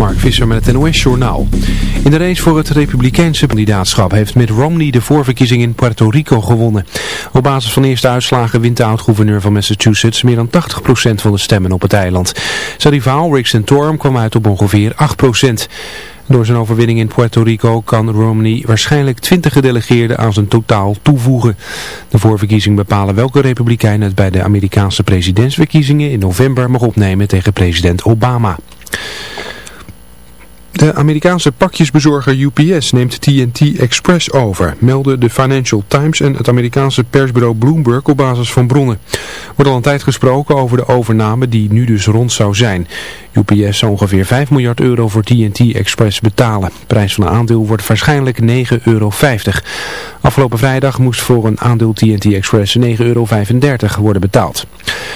Mark Visser met het NOS Journaal. In de race voor het republikeinse kandidaatschap heeft Mitt Romney de voorverkiezing in Puerto Rico gewonnen. Op basis van eerste uitslagen wint de oud-gouverneur van Massachusetts meer dan 80% van de stemmen op het eiland. Zijn rivaal Rick Santorum kwam uit op ongeveer 8%. Door zijn overwinning in Puerto Rico kan Romney waarschijnlijk 20 gedelegeerden aan zijn totaal toevoegen. De voorverkiezing bepalen welke republikein het bij de Amerikaanse presidentsverkiezingen in november mag opnemen tegen president Obama. De Amerikaanse pakjesbezorger UPS neemt TNT Express over, melden de Financial Times en het Amerikaanse persbureau Bloomberg op basis van bronnen. Er wordt al een tijd gesproken over de overname die nu dus rond zou zijn. UPS zou ongeveer 5 miljard euro voor TNT Express betalen. De prijs van een aandeel wordt waarschijnlijk 9,50 euro. Afgelopen vrijdag moest voor een aandeel TNT Express 9,35 euro worden betaald.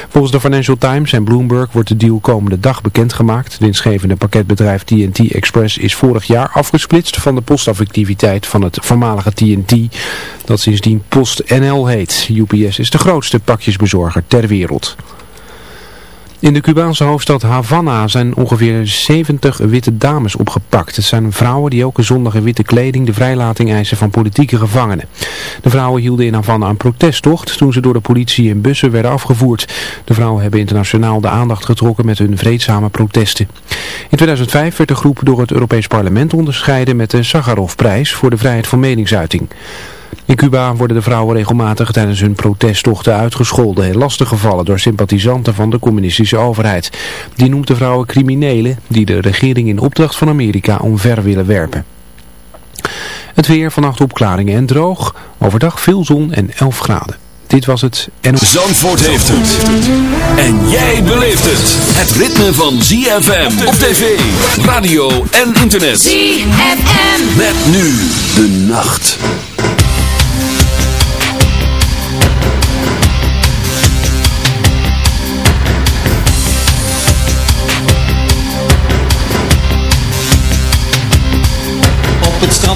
Volgens de Financial Times en Bloomberg wordt de deal komende dag bekendgemaakt. Het winstgevende pakketbedrijf TNT Express is vorig jaar afgesplitst van de postactiviteit van het voormalige TNT, dat sindsdien PostNL heet. UPS is de grootste pakjesbezorger ter wereld. In de Cubaanse hoofdstad Havana zijn ongeveer 70 witte dames opgepakt. Het zijn vrouwen die elke zondag in witte kleding de vrijlating eisen van politieke gevangenen. De vrouwen hielden in Havana een protesttocht toen ze door de politie in bussen werden afgevoerd. De vrouwen hebben internationaal de aandacht getrokken met hun vreedzame protesten. In 2005 werd de groep door het Europees Parlement onderscheiden met de Sakharovprijs voor de vrijheid van meningsuiting. In Cuba worden de vrouwen regelmatig tijdens hun protesttochten uitgescholden en lastiggevallen door sympathisanten van de communistische overheid. Die noemt de vrouwen criminelen die de regering in opdracht van Amerika omver willen werpen. Het weer vannacht opklaringen en droog, overdag veel zon en 11 graden. Dit was het en... Zandvoort heeft het. En jij beleeft het. Het ritme van ZFM op tv, radio en internet. ZFM. Met nu de nacht.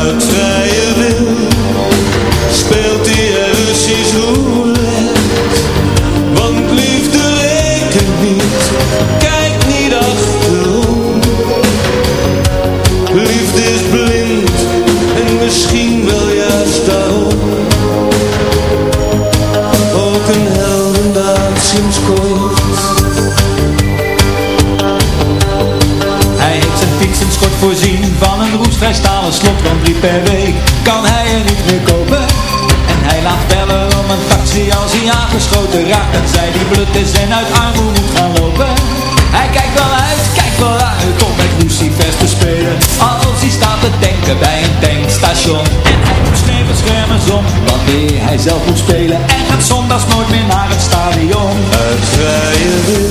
uit stalen slot van drie per week. Kan hij er niet meer kopen? En hij laat bellen om een taxi als hij aangeschoten raakt. En zij die blut is en uit armoede moet gaan lopen. Hij kijkt wel uit, kijkt wel uit om met Lucifers te spelen. Als hij staat te denken bij een tankstation. En hij moet sneeuwen schermen om wanneer hij zelf moet spelen. En gaat zondags nooit meer naar het stadion. Uit vrije wil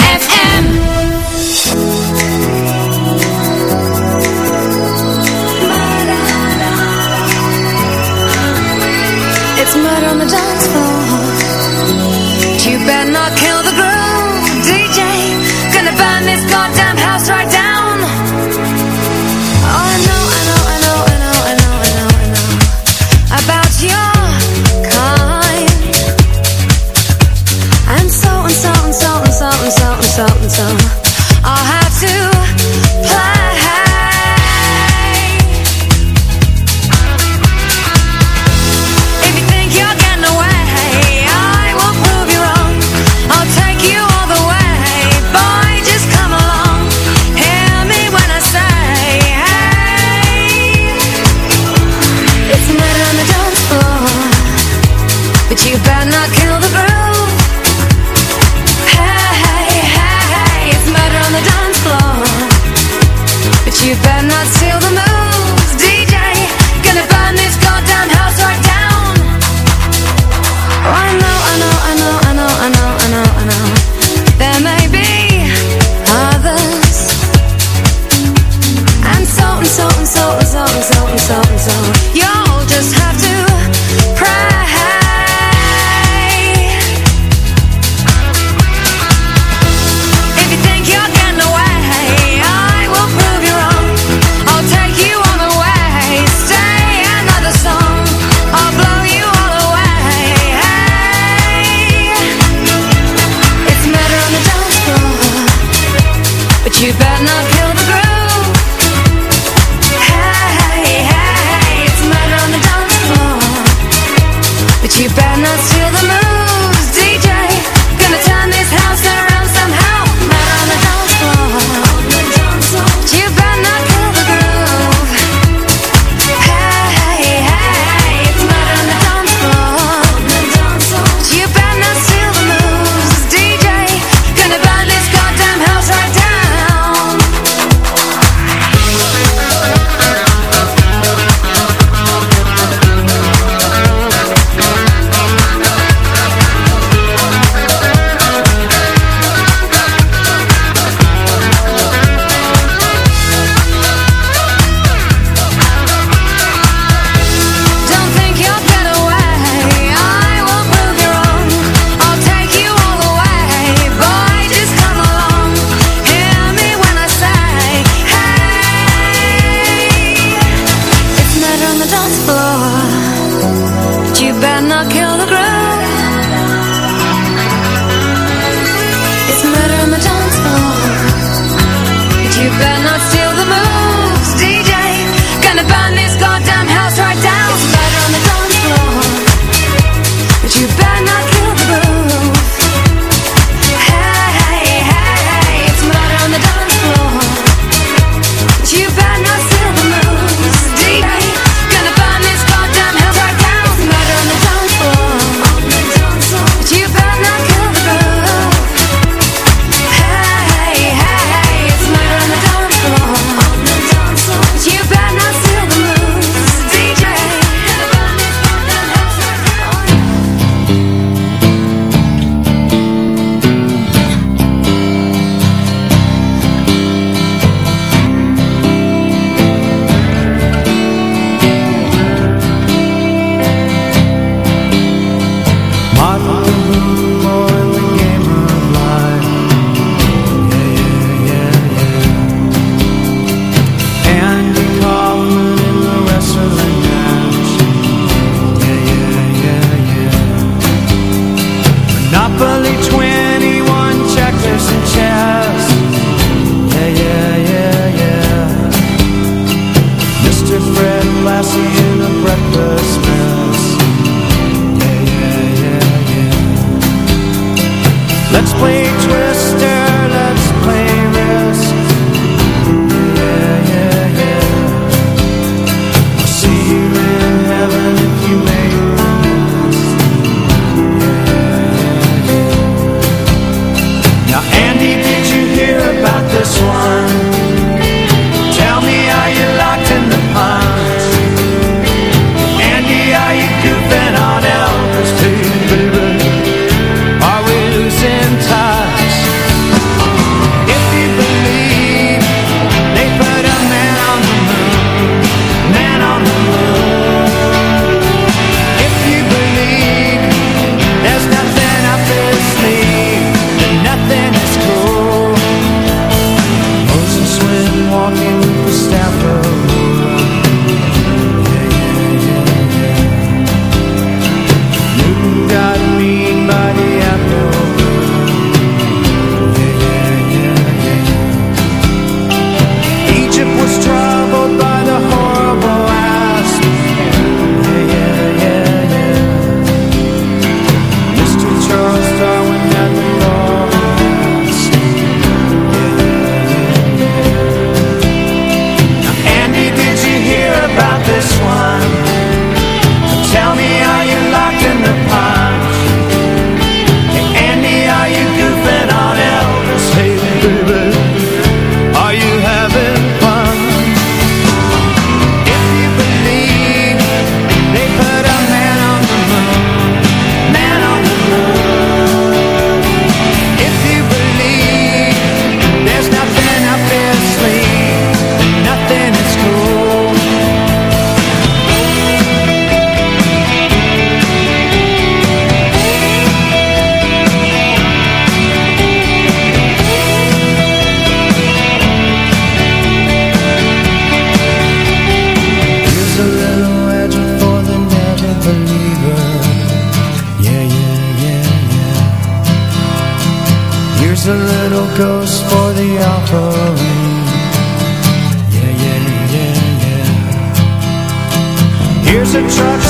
the truck.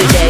music.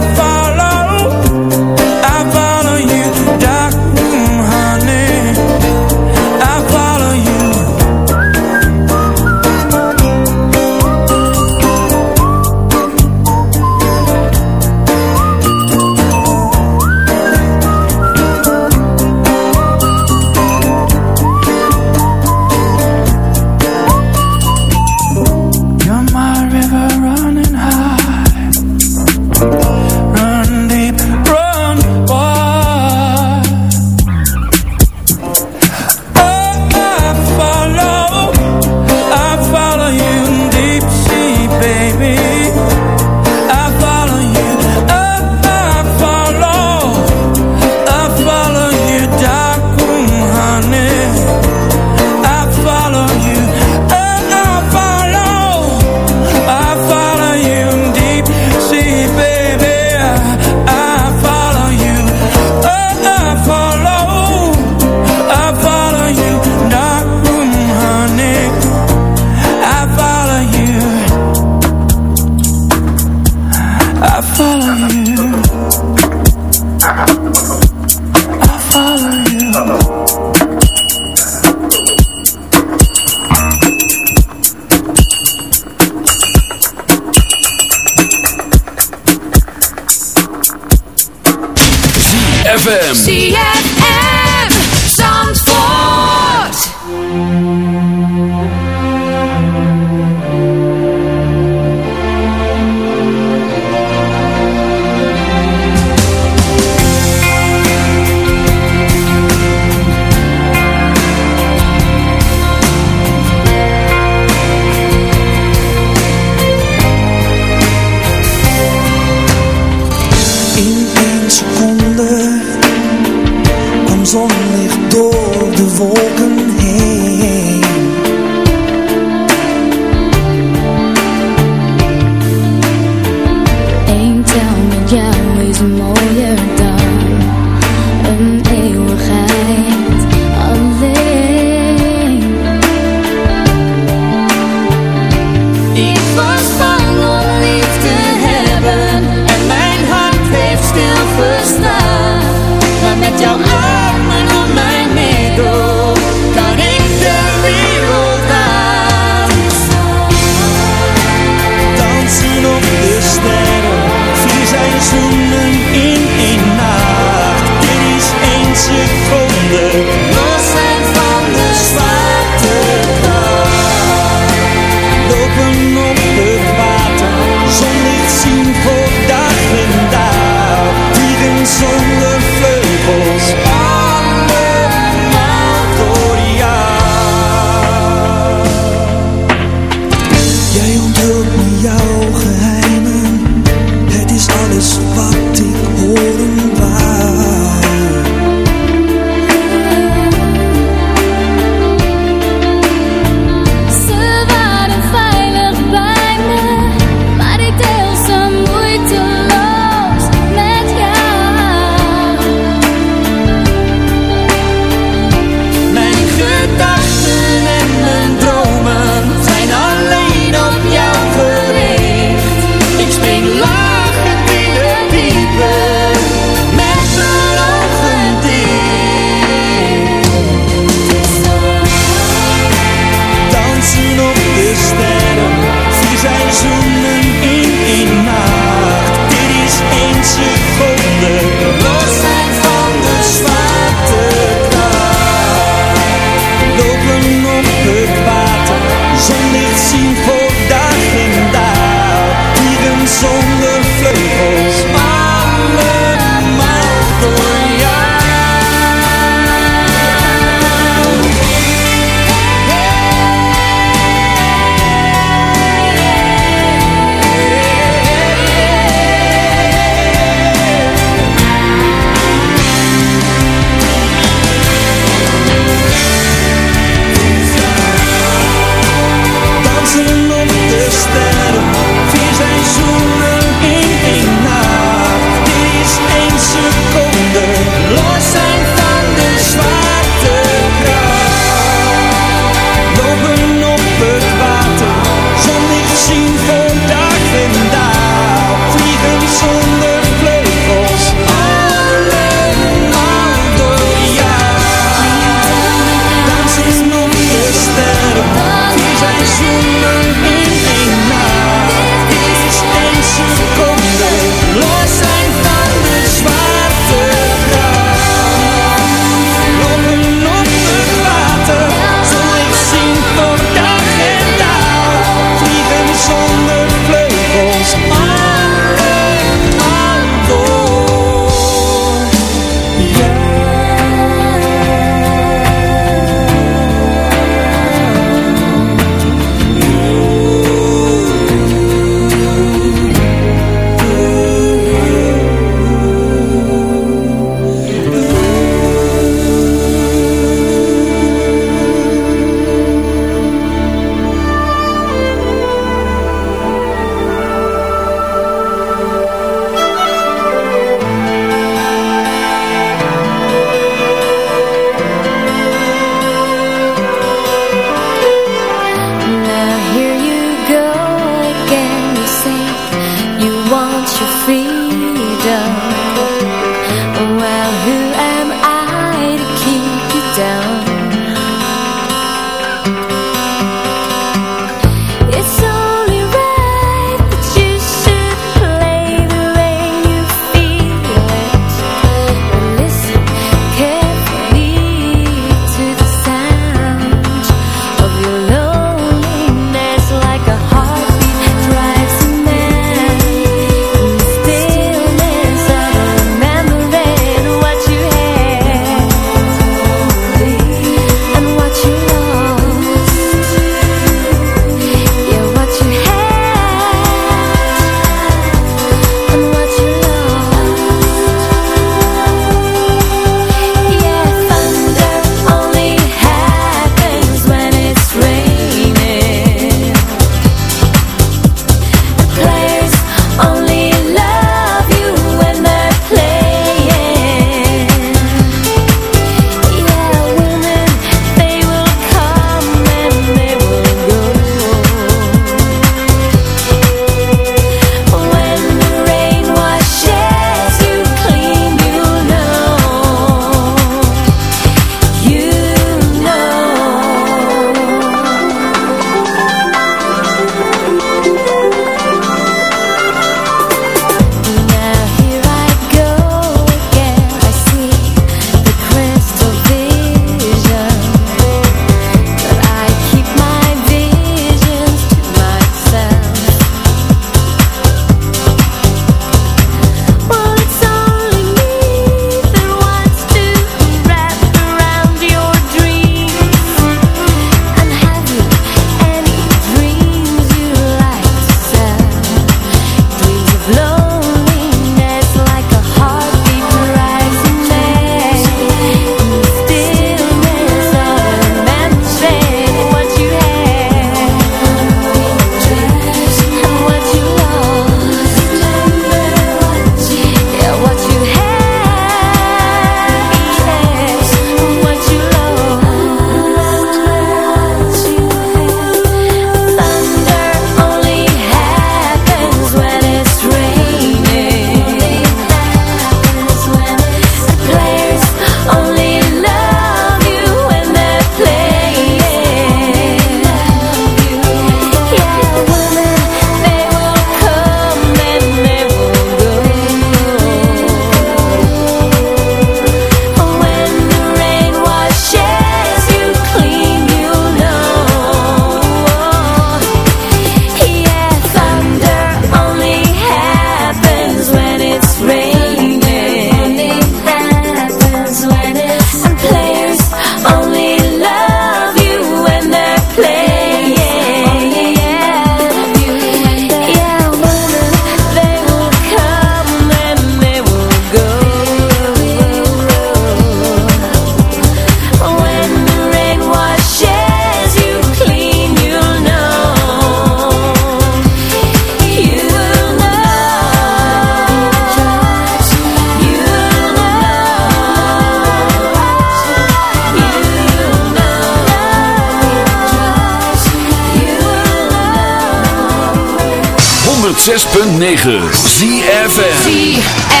106.9 ZFN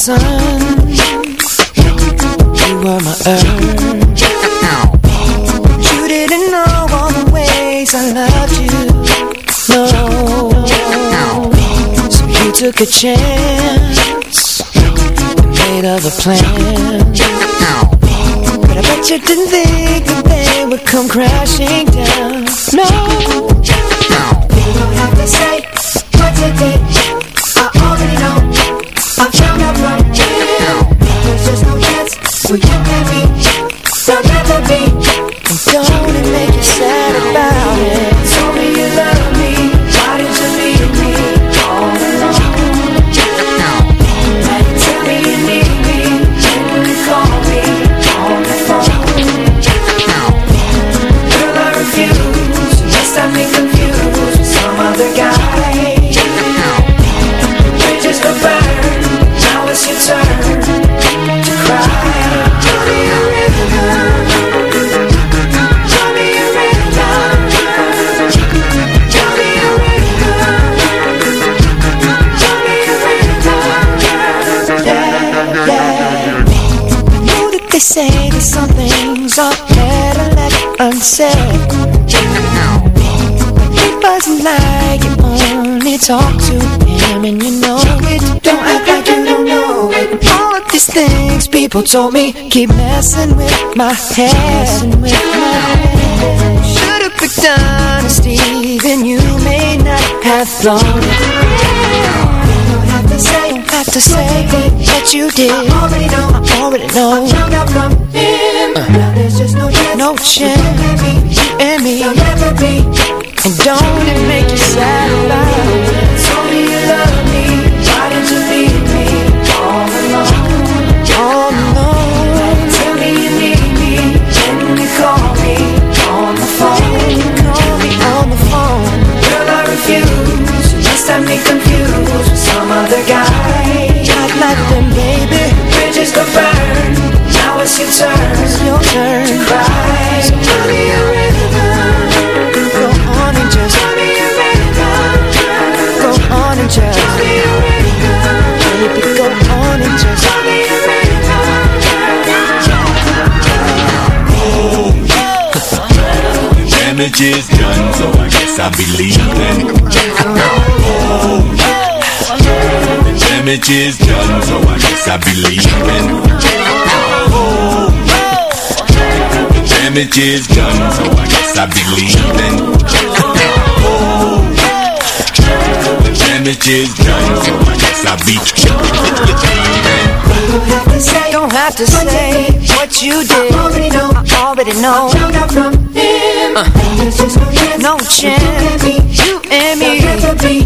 sun You were my earth You didn't know all the ways I loved you No So you took a chance made other plans But I bet you didn't think that they would come crashing down No You don't have to say what you did talk to him and you know it. Don't act like you don't know it. All of these things people told me Keep messing with my head. Should've picked honesty Then you may not have thought Don't have to say, don't have to say that you did. I already know, I already know. I found out from him. Uh-huh. Now there's just no chance No chance You and me, there'll never be and don't it make you sad it? Me you love me. Why did you leave me. All alone? All alone Tell me you need me. When you call me on the phone. Call me on the phone. Girl, I refuse. Confused. With some other guy. Like baby. Bridges go burn. Now it's your turn. It's your turn. to cry Damage is done, so I guess I believe be leaving. Oh, the damage is done, so I guess I'll be leaving. Oh, the damage is done, so I guess I'll be leaving. Oh, damages none. Yes, I beat you. Don't have to say, Don't have to what, say you what you did. I already know. Already know. I from. Uh. No chance. No. You and me. You and me.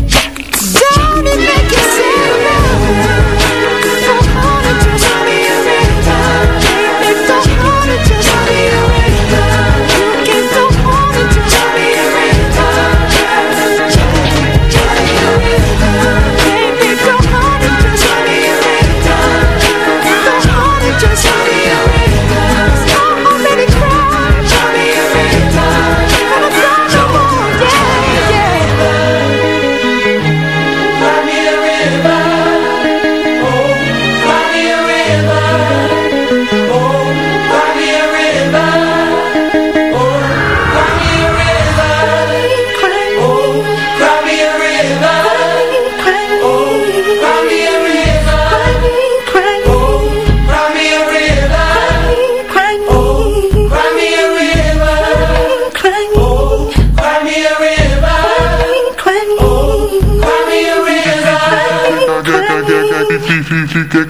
Don't it make you sad? Spring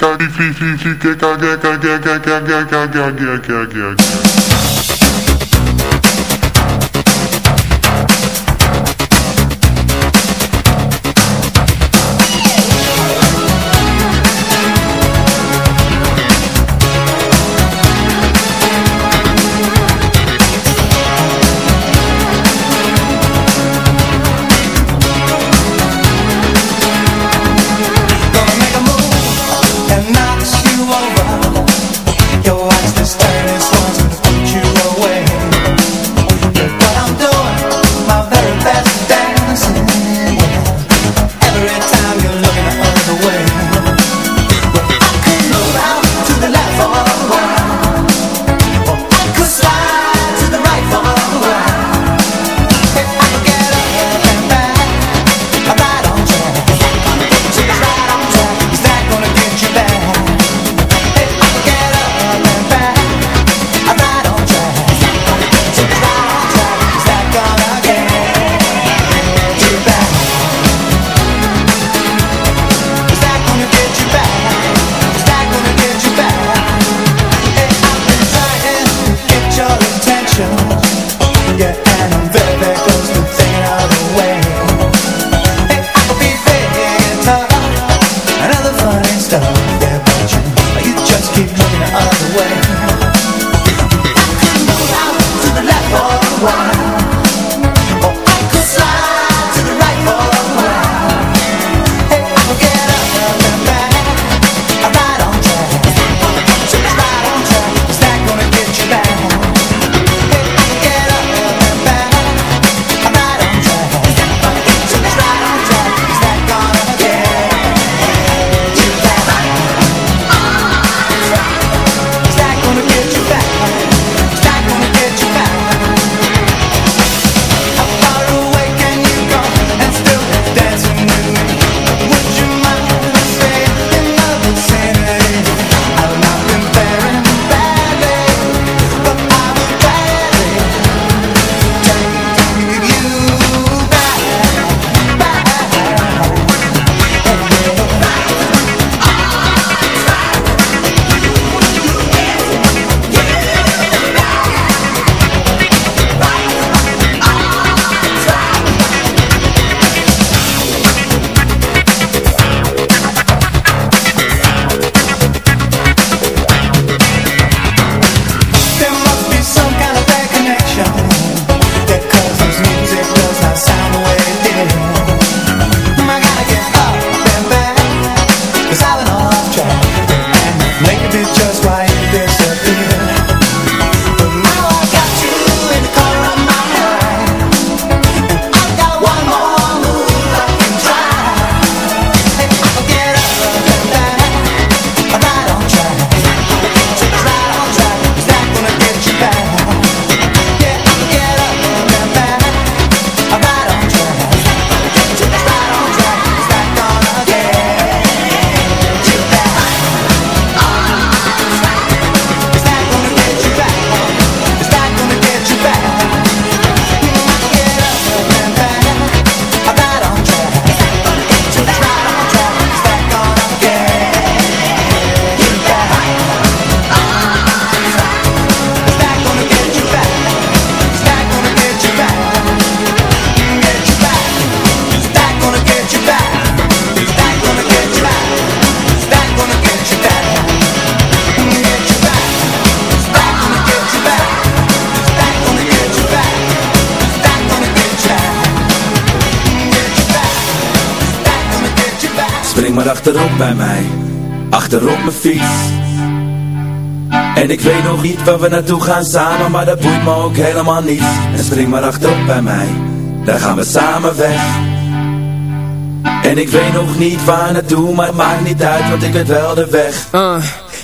maar achterop bij mij, achterop mijn fiets. En ik weet nog niet waar we naartoe gaan samen, maar dat boeit me ook helemaal niet. En spring maar achterop bij mij, daar gaan we samen weg. En ik weet nog niet waar naartoe, maar het maakt niet uit, want ik weet wel de weg. Uh.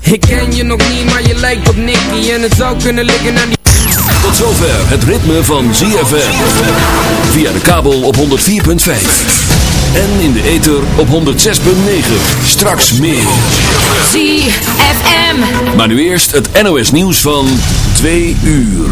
Ik ken je nog niet, maar je lijkt op Nicky. En het zou kunnen liggen aan die... Tot zover het ritme van ZFM Via de kabel op 104.5 En in de ether op 106.9 Straks meer. ZFM Maar nu eerst het NOS nieuws van 2 uur